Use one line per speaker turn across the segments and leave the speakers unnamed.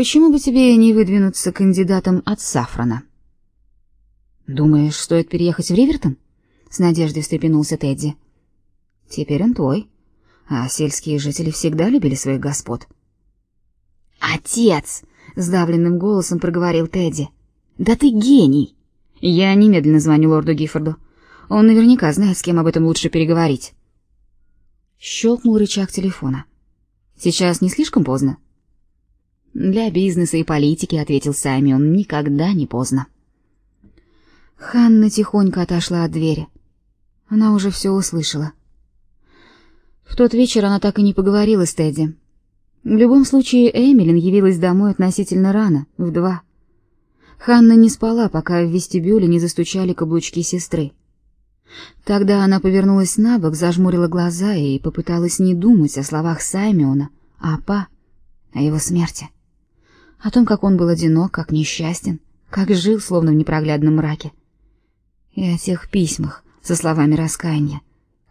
Почему бы тебе не выдвинуться кандидатом от Сафрана? Думаешь, стоит переехать в Ривертон? С надеждой встрепенулся Тедди. Теперь он твой, а сельские жители всегда любили своих господ. Отец, сдавленным голосом проговорил Тедди. Да ты гений. Я немедленно звоню лорду Гиффорду. Он наверняка знает, с кем об этом лучше переговорить. Щелкнул рычаг телефона. Сейчас не слишком поздно. Для бизнеса и политики, ответил Саймон, никогда не поздно. Ханна тихонько отошла от двери. Она уже все услышала. В тот вечер она так и не поговорила с Тедди. В любом случае, Эмилин явилась домой относительно рано, в два. Ханна не спала, пока в вестибюле не застучали каблучки сестры. Тогда она повернулась на бок, зажмурила глаза и попыталась не думать о словах Саймона, а па, о его смерти. О том, как он был одинок, как несчастен, как жил словно в непроглядном мраке. И о тех письмах со словами раскаяния,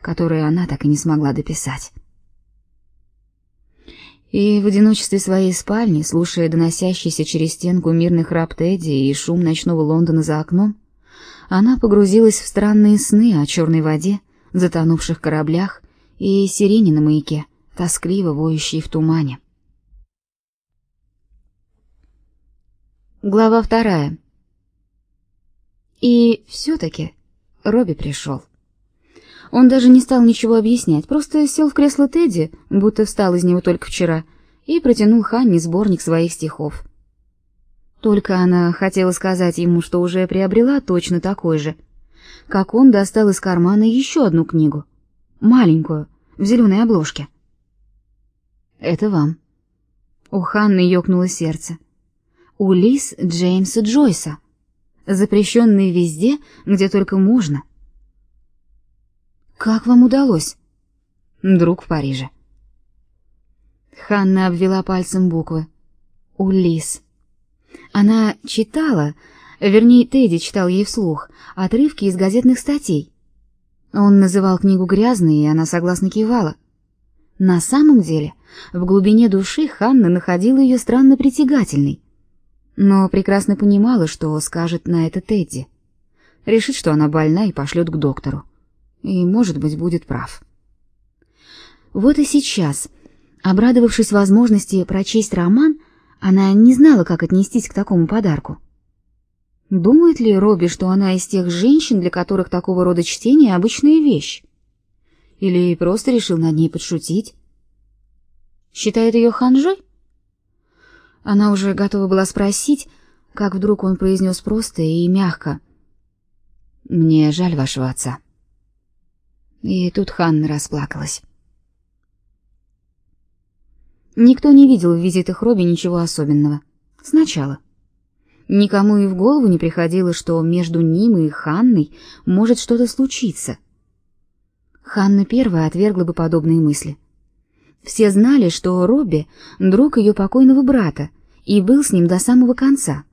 которые она так и не смогла дописать. И в одиночестве своей спальни, слушая доносящийся через стенку мирный храп Тедди и шум ночного Лондона за окном, она погрузилась в странные сны о черной воде, затонувших кораблях и сирене на маяке, тоскливо воющей в тумане. Глава вторая. И все-таки Робби пришел. Он даже не стал ничего объяснять, просто сел в кресло Тедди, будто встал из него только вчера, и протянул Ханне сборник своих стихов. Только она хотела сказать ему, что уже приобрела точно такой же, как он достал из кармана еще одну книгу, маленькую, в зеленой обложке. Это вам. У Ханны ёкнуло сердце. Улис Джеймса Джойса, запрещенный везде, где только можно. Как вам удалось? Друг в Париже. Ханна обвела пальцем буквы. Улис. Она читала, вернее, Тедди читал ей вслух, отрывки из газетных статей. Он называл книгу грязной, и она согласно кивала. На самом деле, в глубине души Ханна находила ее странно притягательной, но прекрасно понимала, что скажет на это Тедди. Решит, что она больна и пошлет к доктору и, может быть, будет прав. Вот и сейчас, обрадовавшись возможности прочесть роман, она не знала, как отнестись к такому подарку. Думает ли Робби, что она из тех женщин, для которых такого рода чтение обычная вещь? Или просто решил над ней подшутить? Считает ее ханжой? Она уже готова была спросить, как вдруг он произнес просто и мягко: "Мне жаль вашего отца". И тут Ханна расплакалась. Никто не видел в визитах Робби ничего особенного. Сначала. Никому и в голову не приходило, что между ним и Ханной может что-то случиться. Ханна первая отвергла бы подобные мысли. Все знали, что Робби — друг ее покойного брата и был с ним до самого конца.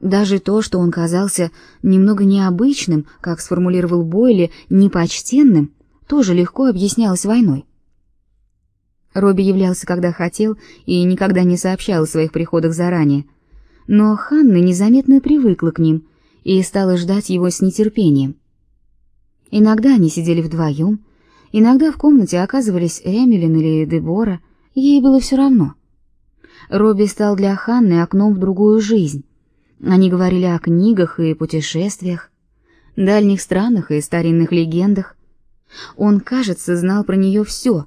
Даже то, что он казался немного необычным, как сформулировал Бойли, непочтенным, тоже легко объяснялось войной. Робби являлся, когда хотел, и никогда не сообщал о своих приходах заранее. Но Ханна незаметно привыкла к ним и стала ждать его с нетерпением. Иногда они сидели вдвоем, иногда в комнате оказывались Эмилин или Дебора, ей было все равно. Робби стал для Ханны окном в другую жизнь, они говорили о книгах и путешествиях, дальних странах и старинных легендах. Он, кажется, знал про нее все,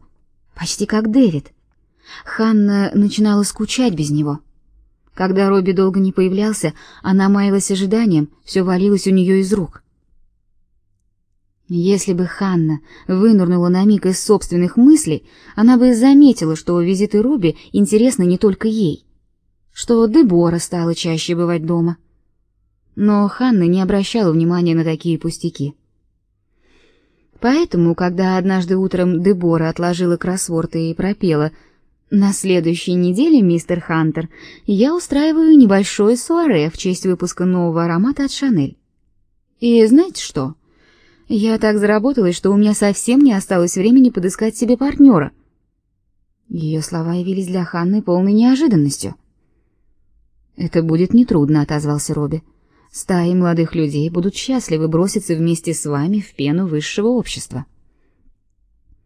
почти как Дэвид. Ханна начинала скучать без него. Когда Робби долго не появлялся, она маялась ожиданием, все валилось у нее из рук. Если бы Ханна вынырнула на миг из собственных мыслей, она бы заметила, что визиты Робби интересны не только ей что Дебора стала чаще бывать дома. Но Ханна не обращала внимания на такие пустяки. Поэтому, когда однажды утром Дебора отложила кроссворд и пропела «На следующей неделе, мистер Хантер, я устраиваю небольшое суаре в честь выпуска нового аромата от Шанель. И знаете что? Я так заработалась, что у меня совсем не осталось времени подыскать себе партнера». Ее слова явились для Ханны полной неожиданностью. Это будет нетрудно, отозвался Робби. Стаи молодых людей будут счастливы броситься вместе с вами в пену высшего общества.